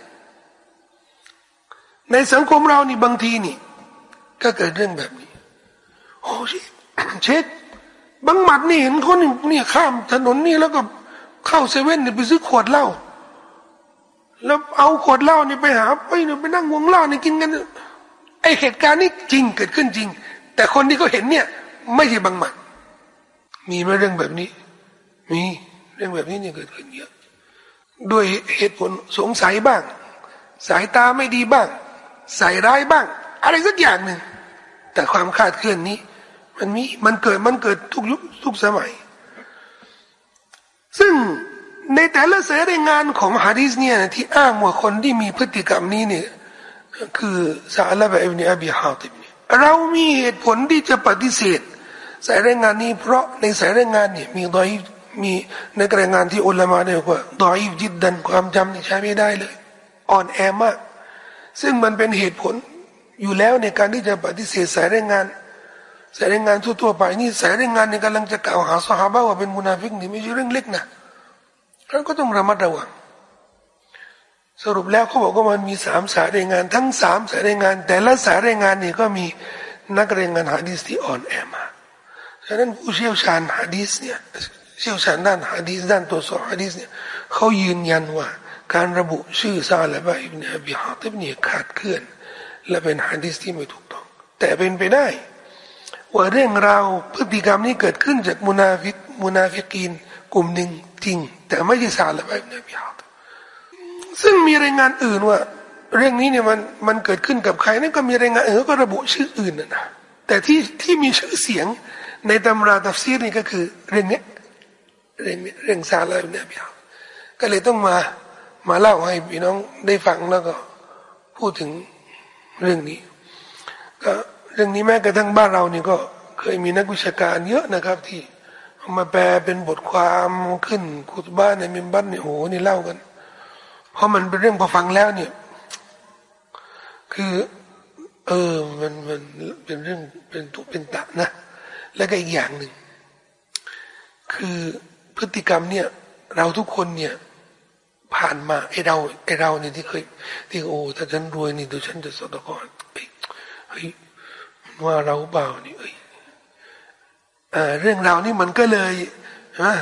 ในสังคมเรานี่บางทีนี่ ก็เกิดเรื่องแบบนี้โอ้เช็คบางหมัดนี่เห็นคนนี่ข้ามถนนนี่แล้วก็เข้าเซเว่นไปซื้อขวดเหล้า แล้วเอาขวดเหล้านี่ไปหาไปเนี่ยไปนั่งวงเหล้านี่กินกันไอเหตุการณ์นี้จริงเกิดขึ้นจริง แต่คนที่เขาเห็นเนี่ย ไม่ใช่บางหมัดมีไหมเรื่องแบบนี้ มีเรื่องแบบนี้เนี่ยเกิดขึ้นเยอะด้วยเหตุผลสงสัยบ้าง สายตาไม่ดีบ้างใส่ร้ายบ้าง อะไรสักอย่างหนึ่งแต่ความคาดเคลื่อนนี้ มันมีมันเกิดมันเกิดทุกยุคทุกสมัย ซึ่งใน แต่ละเสรายงานของฮะดีษเนี่ยที่อ้างว่าคนที่มีพฤติกรรมนี้เนี่ยคือซาลาบะอิบเนอบีฮาติบเนี่ยเรามีเหตุผลที่จะปฏิเสธ สายรายงานนี้เพราะในสายรายงานเนี่ยมีดอยมีในรายงานที่อุลามาเนี่ยว่าดอยจิตดันความจำนี่ใช้ไม่ได้เลย อ่อนแอมาก ซึ่งมันเป็นเหตุผลอยู่แล้วในการที่จะปฏิเสธสายรายงานสายรายงานทั่วๆไปนี่สายรายงานนี่กำลังจะกล่าวหาสหายว่าเป็นมุนาฟิกนี่ไม่ใช่เรื่องเล็กนะ เราก็ต้องระมัดระวัง สรุปแล้วเขาบอกว่ามันมีสามสายรายงาน ทั้งสามสายรายงาน แต่ละสายรายงานนี่ก็มีนักรายงานฮะดีสที่อ่อนแอมาฉะนั้นผู้เชี่ยวชาญฮะดีสเนี่ยเชี่ยวชาญด้านฮะดีสด้านตรวจสอบฮะดีสเนี่ยเขายืนยันว่า การระบุชื่อซาละบะอิบเนอบิฮาติบเนี่ยคลาดเคลื่อน และเป็นฮะดีสที่ไม่ถูกต้อง แต่เป็นไปได้ว่าเรื่องราวพฤติกรรมนี้เกิดขึ้นจากมุนาฟิกมุนาฟิกีนกลุ่มหนึ่งจริง แต่ไม่ใช่ซาละบะอิบเนอบิฮาตซึ่งมีรายงานอื่นว่า เรื่องนี้เนี่ยมันมันเกิดขึ้นกับใครนั่นก็มีรายงานอื่นก็ระบุชื่ออื่นนะนะแต่ที่ที่มีชื่อเสียงในตำราตัฟซีรนี่ก็คือเรื่องนี้เรื่องเรื่องซาลาเนี่ยพี่ก็เลยต้องมามาเล่าให้พี่น้องได้ฟังแล้วก็พูดถึงเรื่องนี้ ก็เรื่องนี้แม้กระทั่งบ้านเรานี่ก็เคยมีนักวิชาการเยอะนะครับที่ มาแปลเป็นบทความขึ้นคุตบ้านในมิมบัตเนี่ยโอ้โหนี่เล่ากัน เพราะมันเป็นเรื่องพอฟังแล้วเนี่ย คือ เออมันมันเป็นเรื่องเป็นตุกเป็นตะนะ แล้วก็อีกอย่างหนึ่ง คือพฤติกรรมเนี่ย เราทุกคนเนี่ย ผ่านมาไอเราไอเราเนี่ยที่เคย ที่โอ้ถ้าฉันรวยนี่เดี๋ยวฉันจะสดก่อนเฮ้ยว่าเราเปล่านี่เอ้ย เรื่องราวนี่มันก็เลยนะ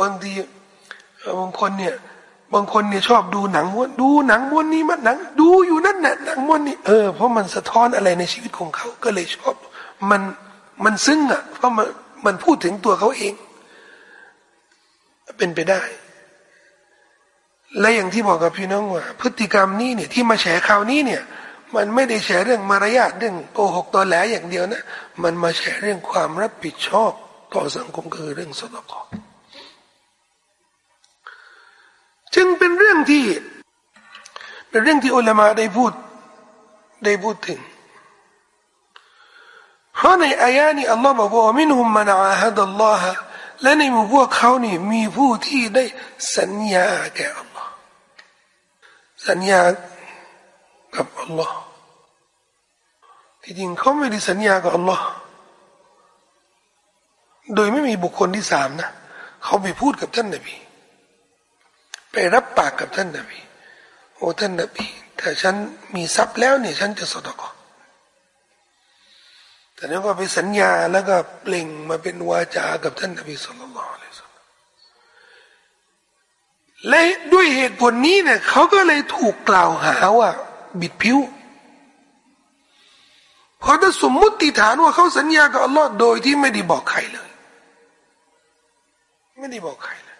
บางทีบางคนเนี่ยบางคนเนี่ยชอบดูหนังม้วนดูหนังม้วนนี้มันหนัง ดูอยู่นั่นแหละหนังม้วนนี้เออเพราะมันสะท้อนอะไรในชีวิตของเขาก็เลยชอบ มันมันซึ้งอะ เพราะมันมันพูดถึงตัวเขาเอง เป็นไปได้ และอย่างที่บอกกับพี่น้องว่า พฤติกรรมนี้เนี่ยที่มาแฉข่าวนี้เนี่ย มันไม่ได้แฉเรื่องมารยาทเรื่องโกหกตอแหลอย่างเดียวนะ มันมาแฉเรื่องความรับผิดชอบต่อสังคมคือเรื่องสตกจึงเป็นเรื่องที่ เป็นเรื่องที่อุลามะได้พูดได้พูดถึง เพราะในอายะนี้อัลลอฮ์บอกว่ามินหุมมันอาฮัดอัลลอฮ์และในหมู่พวกเขานี่มีผู้ที่ได้สัญญาแก่อัลลอฮ์สัญญา กับอัลลอฮ์ที่จริงเขาไม่ได้สัญญากับอัลลอฮ์โดยไม่มีบุคคลที่สามนะเขาไปพูดกับท่านนบีไปรับปากกับท่านนบีโอ้ท่านนบีถ้าฉันมีทรัพย์แล้วเนี่ยฉันจะสดกอแต่นั้นก็ไปสัญญาแล้วก็เปล่งมาเป็นวาจากับท่านนบีสุลต่านละสัลและด้วยเหตุผลนี้เนี่ยเขาก็เลยถูกกล่าวหาว่า บิดผิวเพราะถ้าสมมุติฐานว่าเขาสัญญากับอัลลอฮ์โดยที่ไม่ได้บอกใครเลย ไม่ได้บอกใครเลย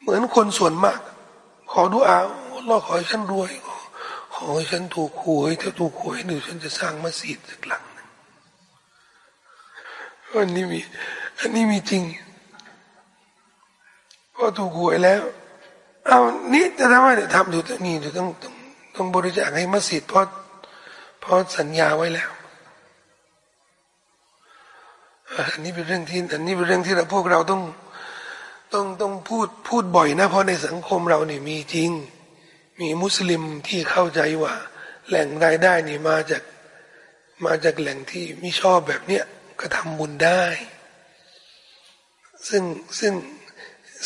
เหมือนคนส่วนมาก ขอดูอาอัลลอฮ์ขอให้ฉันรวยขอให้ฉันถูกหวยถ้าถูกหวยหนึ่งฉันจะสร้างมัสยิดสักหลังอันนี้มีอันนี้มีจริงพอถูกหวยแล้วเอานี่จะทำไมเนี่ยทำดูตรงนี้ต้องต้อง ต้องบริจาคให้มัสยิดเพราะเพราะสัญญาไว้แล้วอันนี้เป็นเรื่องที่อันนี้เป็นเรื่องที่เราพวกเราต้องต้องต้องพูดพูดบ่อยนะเพราะในสังคมเราเนี่ยมีจริง มีมุสลิมที่เข้าใจว่า แหล่งรายได้นี่มาจากมาจากแหล่งที่ไม่ชอบแบบเนี้ยก็ทำบุญได้ ซึ่งซึ่ง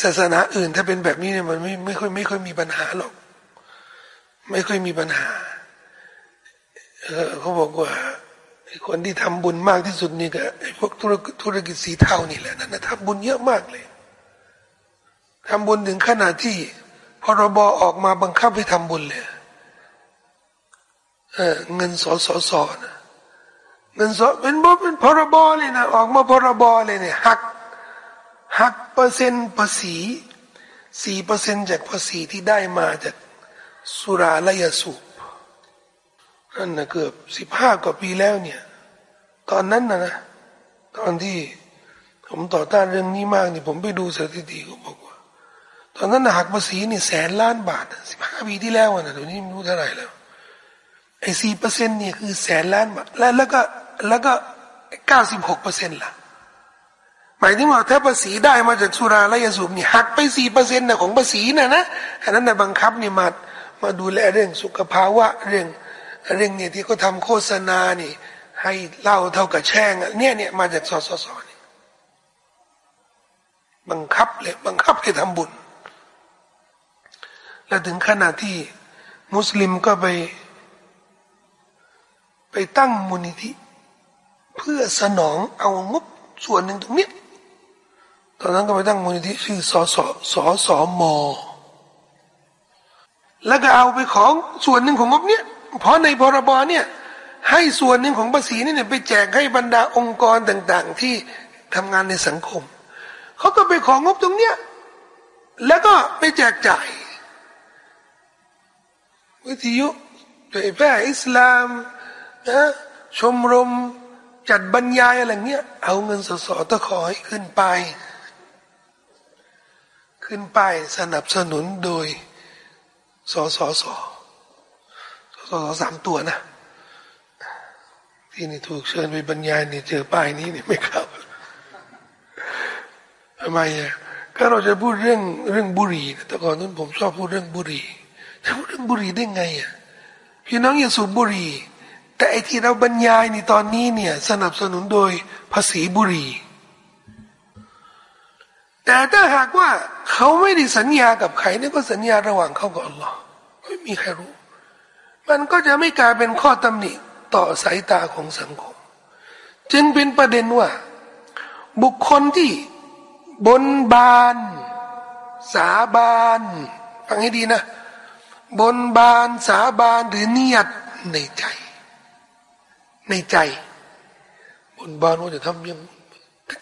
ศาสนาอื่นถ้าเป็นแบบนี้เนี่ยมันไม่ไม่ค่อยไม่ค่อยมีปัญหาหรอก ไม่ค่อยมีปัญหาเออเขาบอกว่าคนที่ทำบุญมากที่สุดนี่ก็ไอ้พวกธุรธุรกิจสีเทานี่แหละนั่นนะทำบุญเยอะมากเลยทำบุญถึงขนาดที่พรบออกมาบังคับให้ทำบุญเลยเออเงินสอสอสอนะเงินสดเป็นบ่เป็นพรบเลยนะออกมาพรบเลยเนี่ยหักหักเปอร์เซ็นต์ภาษีสี่เปอร์เซ็นต์จากภาษีที่ได้มาจาก สุราและยาสูบนั่นนะเกือบสิบห้ากว่าปีแล้วเนี่ย ตอนนั้นนะนะตอนที่ผมต่อต้านเรื่องนี้มากนี่ผมไปดูสถิติเขาบอกว่า ตอนนั้นหักภาษีนี่แสนล้านบาทสิบห้าปีที่แล้วนะเดี๋ยวนี้ไม่รู้เท่าไหร่แล้วไอ้สี่เปอร์เซ็นต์เนี่ยคือแสนล้านบาทแล้วแล้วก็แล้วก็เก้าสิบหกเปอร์เซ็นต์ล่ะหมายถึงว่าถ้าภาษีได้มาจากสุราและยาสูบนี่หักไปสี่เปอร์เซ็นต์นะของภาษีนะนะอันนั้นนะบังคับนี่มา มาดูแลเรื่องสุขภาวะเรื่องเรื่องเนี่ยที่เขาทาโฆษณานี่ ให้เล่าเท่ากับแช่งเนี่ยเนี่ยมาจากสอสสนี่บังคับเลยบังคับให้ทำบุญ แล้วถึงขนาดที่มุสลิมก็ไป ไปตั้งมูลนิธิ เพื่อสนองเอางบส่วนหนึ่งตรงนี้ตอนนั้นก็ไปตั้งมูลนิธิชื่อสอสอสอสอมอ แล้วก็เอาไปของส่วนหนึ่งของงบเนี้ยเพราะในพรบเนี่ย ให้ส่วนหนึ่งของภาษีนี่เนี่ยไปแจกให้บรรดาองค์กรต่าง ๆ ที่ทำงานในสังคมเขาก็ไปของงบตรงเนี้ยแล้วก็ไปแจกจ่าย วิทยุเผยแพร่อิสลามนะชมรมจัดบรรยายอะไรเงี้ย เอาเงินสสตะขอให้ขึ้นไป ขึ้นไปสนับสนุนโดย สสสสสสามตัวนะที่นี่ถูกเชิญไปบรรยายนี่เจอป้ายนี้นี่ไม่เข้าทำไมอะก็เราจะพูดเรื่องเรื่องบุหรี่แต่ก่อนนั้นผมชอบพูดเรื่องบุหรี่จะพูดเรื่องบุหรี่ได้ไงอะพี่น้องอย่าสูบบุหรี่ แต่ไอที่เราบรรยายในตอนนี้เนี่ย สนับสนุนโดยภาษีบุหรี่ แต่ถ้าหากว่าเขาไม่ได้สัญญากับใครนี่ก็สัญญาระหว่างเขากับอัลลอฮ์ไม่มีใครรู้ มันก็จะไม่กลายเป็นข้อตำหนิต่อสายตาของสังคม จึงเป็นประเด็นว่า บุคคลที่บนบาน สาบานฟังให้ดีนะ บนบานสาบานหรือเนียดในใจ ในใจ บนบานว่าจะทำยัง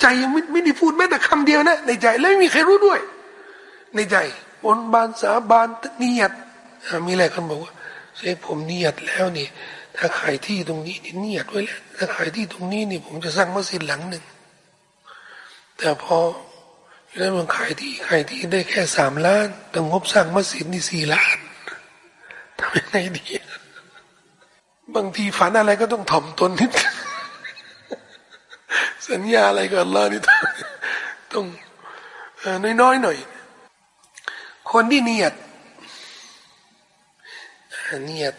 ใจยังไม่ไม่ได้พูดแม้แต่คำเดียวนะ ในใจแล้วไม่มีใครรู้ด้วย ในใจบนบานสาบานเนียดมีอะไรคนบอกว่าเชฟผมเนียดแล้วนี่ถ้าขายที่ตรงนี้นี่เนียดไว้แล้วถ้าขายที่ตรงนี้นี่ผมจะสร้างมัสยิดหลังหนึ่งแต่พอแล้วมันขายที่ขายที่ได้แค่สามล้านแต่งบสร้างมัสยิดนี่สี่ล้านทำยังไงดีบางทีฝันอะไรก็ต้องถ่อมตนนิด สัญญาอะไรกับอัลลอฮ์นี่ต้องต้องน้อยๆหน่อย คนที่เนียดเนียด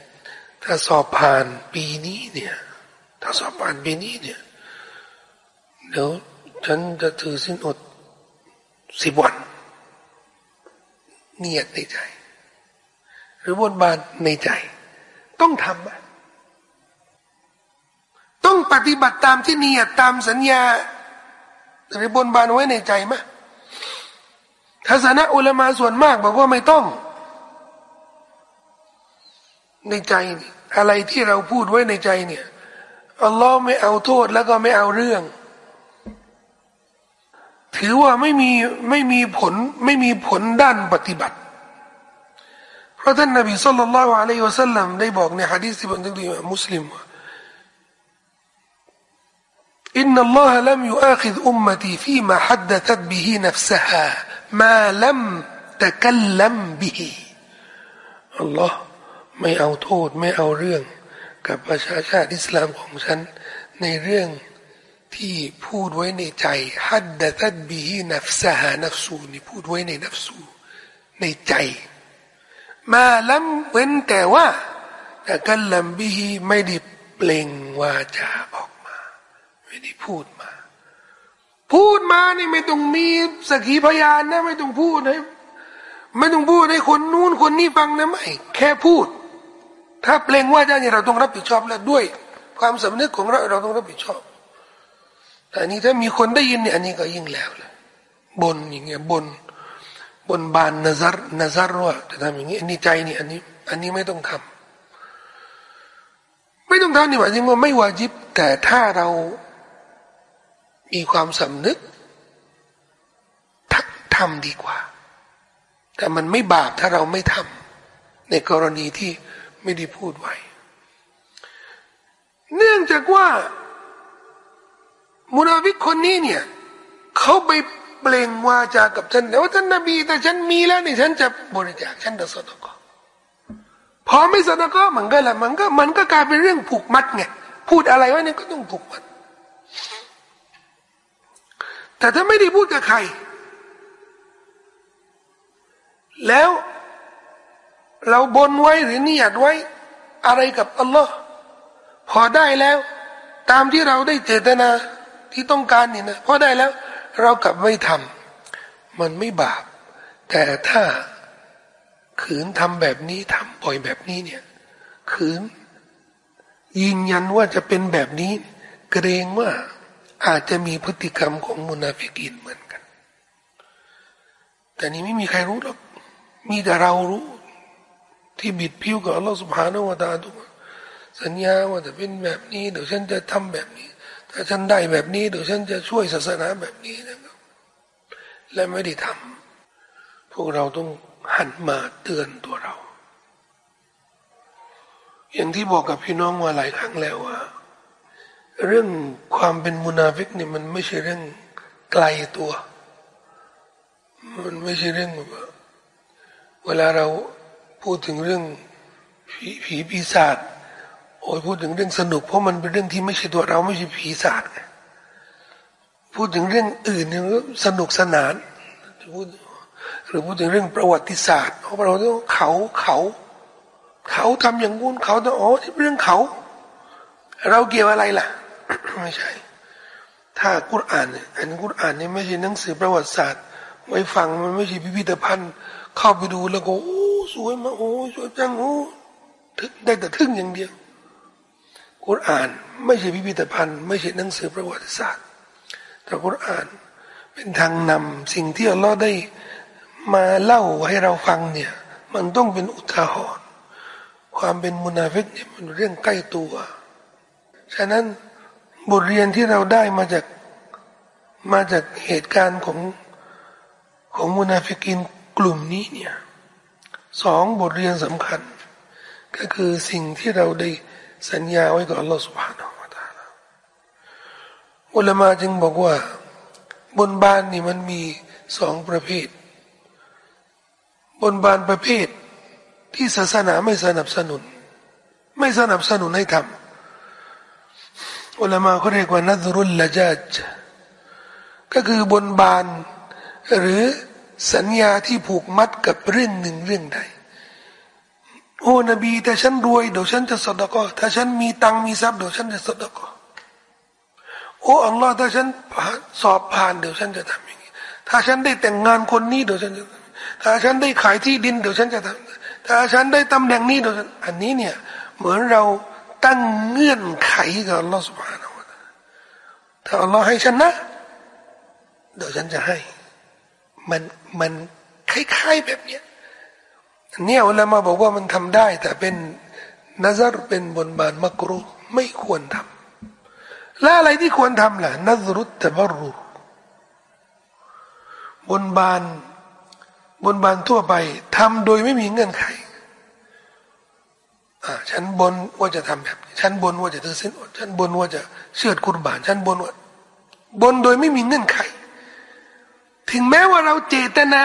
ถ้าสอบผ่านปีนี้เนี่ย ถ้าสอบผ่านปีนี้เนี่ย เดี๋ยวฉันจะถือสินอดสิบวัน เนียดในใจ หรือบนบานในใจ ต้องทำ ต้องปฏิบัติตามที่เนียตามสัญญาหรือบนบานไว้ในใจไหมทัศนะอุลามาส่วนมากบอกว่าไม่ต้อง ในใจอะไรที่เราพูดไว้ในใจเนี่ยอัลลอฮ์ไม่เอาโทษแล้วก็ไม่เอาเรื่อง ถือว่าไม่มีไม่มีผลไม่มีผลด้านปฏิบัติ เพราะท่านนบีสุลต่านละอะลัยฮิวะสัลลัมได้บอกในฮะดีษที่บันทึกโดยมุสลิมว่า إن الله لم يؤاخذ أمتي فيما حدثت به نفسها ما لم تتكلم به อัลลอฮ์ไม่เอาโทษไม่เอาเรื่อง กับประชาชาติอิสลามของฉัน ในเรื่องที่พูดไว้ในใจ حدثت به نفسها نفس นี่พูดไว้ใน نفس ในใจ ما لم เว้นแต่ว่าตะกัลลัมบิฮีไม่ได้เปล่งวาจาออก ไม่ได้พูดมา พูดมานี่ไม่ต้องมีสักขีพยานนะ ไม่ต้องพูดให้ไม่ต้องพูดให้คนนู้นคนนี้ฟังนะไม่แค่พูด ถ้าเปล่งว่าจะเนี่ยเราต้องรับผิดชอบแล้วด้วย ความสำนึกของเราเราต้องรับผิดชอบแต่นี้ถ้ามีคนได้ยินเนี่ยอันนี้ก็ยิ่งแล้วเลยบนอย่างเงี้ยบนบนบานนาซารนาซารว่าจะทำอย่างนี้อันนี้ใจนี่อันนี้ อันนี้ไม่ต้องทำไม่ต้องทำนี่หมายถึงว่าไม่วาจิบ แต่ถ้าเรา มีความสำนึก ทักทำดีกว่า แต่มันไม่บาปถ้าเราไม่ทำในกรณีที่ไม่ได้พูดไว้ เนื่องจากว่ามุนาฟิกคนนี้เนี่ยเขาไปเปล่งวาจากับท่านแต่ว่าท่านนบีแต่ฉันมีแล้วนี่ฉันจะบริจาคฉันจะสดกพอไม่สดก็มันก็ละมันก็มันก็กลายเป็นเรื่องผูกมัดไงพูดอะไรไว้เนี่ยก็ต้องผูกมัด แต่ถ้าไม่ได้พูดกับใคร แล้วเราบนไว้หรือนิยดไว้อะไรกับอัลลอฮ์พอได้แล้ว ตามที่เราได้เจตนาที่ต้องการนี่นะพอได้แล้ว เรากลับไม่ทำมันไม่บาป แต่ถ้าขืนทำแบบนี้ทำบ่อยแบบนี้เนี่ย ขืนยืนยันว่าจะเป็นแบบนี้ เกรงว่า อาจจะมีพฤติกรรมของมุนาฟิกินเหมือนกัน แต่นี้ไม่มีใครรู้หรอก มีแต่เรารู้ ที่บิดผิวกับอัลลอฮฺสุบฮานาวะตาทุกสัญญาว่าจะเป็นแบบนี้ เดี๋ยวฉันจะทำแบบนี้ ถ้าฉันได้แบบนี้ เดี๋ยวฉันจะช่วยศาสนาแบบนี้นะครับ และไม่ได้ทำพวกเราต้องหันมาเตือนตัวเรา อย่างที่บอกกับพี่น้องมาหลายครั้งแล้วว่า เรื่องความเป็นมุนาฟิกเนี่ยมันไม่ใช่เรื่องไกลตัว มันไม่ใช่เรื่องแบบเวลาเราพูดถึงเรื่องผีผีปีศาจโอ้ยพูดถึงเรื่องสนุกเพราะมันเป็นเรื่องที่ไม่ใช่ตัวเราไม่ใช่ผีศาจพูดถึงเรื่องอื่นเนี่ยสนุกสนานพูดหรือพูดถึงเรื่องประวัติศาสตร์เพราะเราต้องเขาเขา เขาทำอย่างงู้นเขาต้องอ๋อเรื่องเขา เราเกี่ยวอะไรล่ะ ไม่ใช่ ถ้ากุรอานอันกุรอานนี่ไม่ใช่หนังสือประวัติศาสตร์ ไว้ฟังมันไม่ใช่พิพิธภัณฑ์ เข้าไปดูแล้วก็โอ้สวยมากโอ้สวยจังโอ้ทึกได้แต่ทึ่งอย่างเดียวกุรอานไม่ใช่พิพิธภัณฑ์ ไม่ใช่หนังสือประวัติศาสตร์ แต่กุรอานเป็นทางนำสิ่งที่อัลลอฮ์ได้มาเล่าให้เราฟังเนี่ย มันต้องเป็นอุทาหรณ์ความเป็นมุนาฟิกเนี่ยมันเรื่องใกล้ตัว ฉะนั้น บทเรียนที่เราได้มาจากมาจากเหตุการณ์ของของมุนาฟิกินกลุ่มนี้เนี่ยสองบทเรียนสำคัญ ก็คือสิ่งที่เราได้สัญญาไว้กับอัลลอฮฺสุบฮานาอัลลอฮฺอุลามาจึงบอกว่า บนบ้านนี่มันมีสองประเภท บนบานประเภทที่ศาสนาไม่สนับสนุน ไม่สนับสนุนให้ทำ อุลามาเขาเรียกว่านัซรุลละจัจก็คือบนบาน หรือสัญญาที่ผูกมัดกับเรื่องหนึ่งเรื่องใด โอ้นบีแต่ฉันรวยเดี๋ยวฉันจะสดก็ถ้าฉันมีตังมีทรัพย์เดี๋ยวฉันจะสดก็โอ้อัลลอฮ์ถ้าฉันสอบผ่านเดี๋ยวฉันจะทำอย่างนี้ถ้าฉันได้แต่งงานคนนี้เดี๋ยวฉันจะถ้าฉันได้ขายที่ดินเดี๋ยวฉันจะทำถ้าฉันได้ตำแหน่งนี้เดี๋ยวอันนี้เนี่ยเหมือนเรา ตั้งเงื่อนไขกับอัลลอฮฺสุบฮานาวะตาถ้าอัลลอฮ์ให้ฉันนะ เดี๋ยวฉันจะให้ มันมันคล้ายๆแบบเนี้ยเนี่ยเวลามาบอกว่ามันทำได้ แต่เป็นนัซรเป็นบนบานมักรุไม่ควรทำและอะไรที่ควรทำล่ะนัซรุตตะบรุบนบานบนบานทั่วไปทำโดยไม่มีเงื่อนไข ฉันบนว่าจะทำแบบฉันบนว่าจะถือสินอดฉันบนว่าจะเชื่อกุรบานฉันบนว่าบนโดยไม่มีเงื่อนไข ถึงแม้ว่าเราเจตนา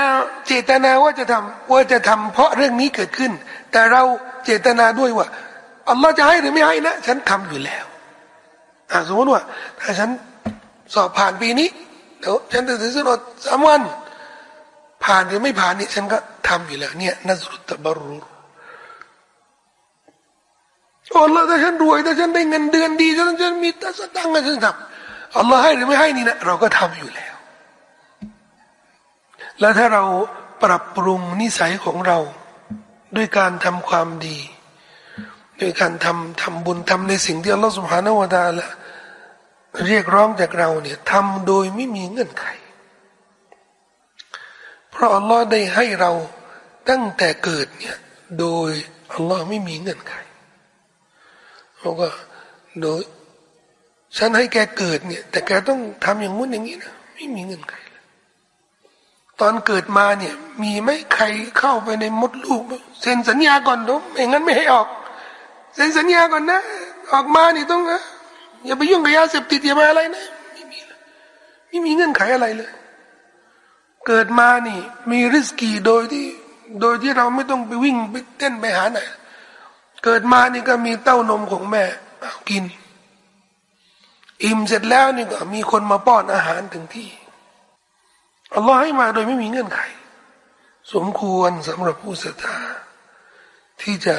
เจตนาว่าจะทำว่าจะทำเพราะเรื่องนี้เกิดขึ้น แต่เราเจตนาด้วยว่าอัลลอฮ์จะให้หรือไม่ให้นะ ฉันทำอยู่แล้วอ่าสมมติว่า ถ้าฉันสอบผ่านปีนี้เดี๋ยวฉันจะถือสินอดสามวันผ่านหรือไม่ผ่านนี่ฉันก็ทำอยู่แล้วเนี่ยนัสรุตตบรุ โอ้ละถ้าฉันรวยถ้าฉันได้เงินเดือนดีฉันฉันมีตัสตังค์ฉันทำอัลลอฮ์ให้หรือไม่ให้นี่นะเราก็ทำอยู่แล้ว แล้วถ้าเราปรับปรุงนิสัยของเรา ด้วยการทำความดี ด้วยการทำทำบุญทำในสิ่งที่อัลลอฮ์สุบฮานาวะตาละเรียกร้องจากเราเนี่ยทำโดยไม่มีเงื่อนไข เพราะอัลลอฮ์ได้ให้เราตั้งแต่เกิดเนี่ยโดยอัลลอฮ์ไม่มีเงื่อนไข เขาก็โดยฉันให้แกเกิดเนี่ย แต่แกต้องทำอย่างงู้นอย่างนี้นะไม่มีเงื่อนไขเลยตอนเกิดมาเนี่ย มีไหมใครเข้าไปในมดลูกเซ็นสัญญาก่อนดูไม่งั้นไม่ให้ออกเซ็นสัญญาก่อนนะ ออกมานี่ต้องนะอย่าไปยุ่งกับยาเสพติดอย่าไปอะไรนะไม่มีไม่มีเงื่อนไขอะไรเลย เกิดมานี่ มีริสกีโดยที่ โดยที่เราไม่ต้องไปวิ่งไปเต้นไปหาไหน เกิดมานี่ก็มีเต้านมของแม่เอากิน อิ่มเสร็จแล้วนี่ก็มีคนมาป้อนอาหารถึงที่อัลลอฮ์ให้มาโดยไม่มีเงื่อนไข สมควรสำหรับผู้ศรัทธาที่จะ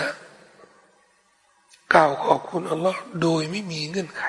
กล่าวขอบคุณอัลลอฮ์โดยไม่มีเงื่อนไข